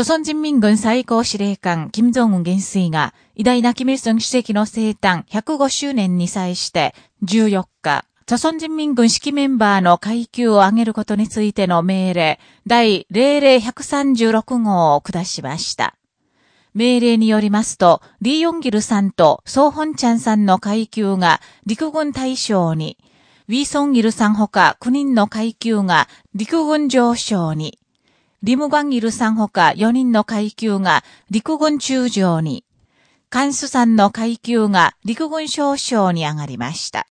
朝鮮人民軍最高司令官、金正恩元帥が、偉大なキム・イルソン主席の生誕105周年に際して、14日、朝鮮人民軍指揮メンバーの階級を上げることについての命令、第00136号を下しました。命令によりますと、リー・ヨンギルさんとソー・ホンチャンさんの階級が陸軍大将に、ウィ・ソンギルさんほか9人の階級が陸軍上将に、リム・ガンイルさんほか4人の階級が陸軍中将に、カンスさんの階級が陸軍少将に上がりました。